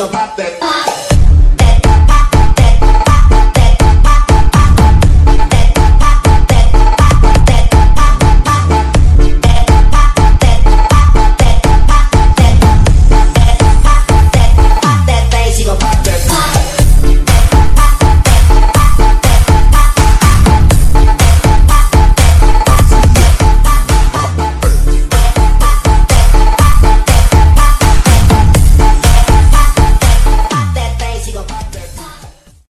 about that.